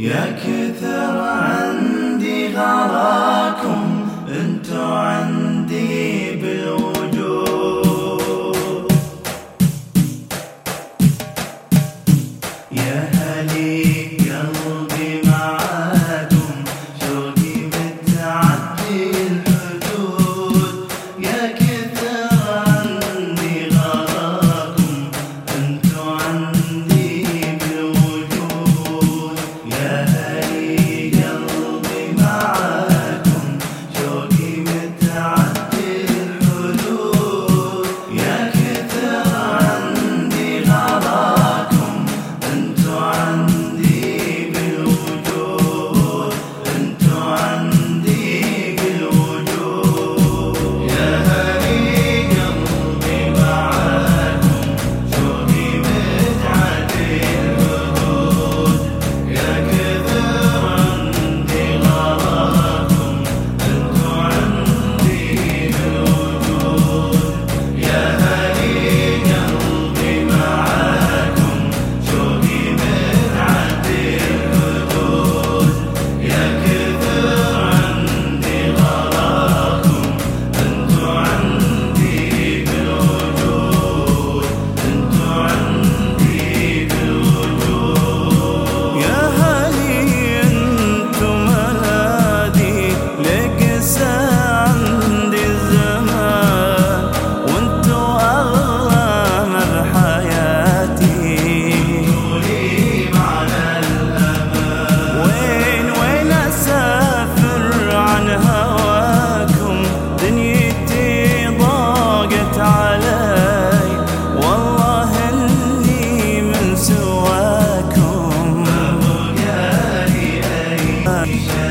يا كثر عندي غراكم انتو عندي day. 一些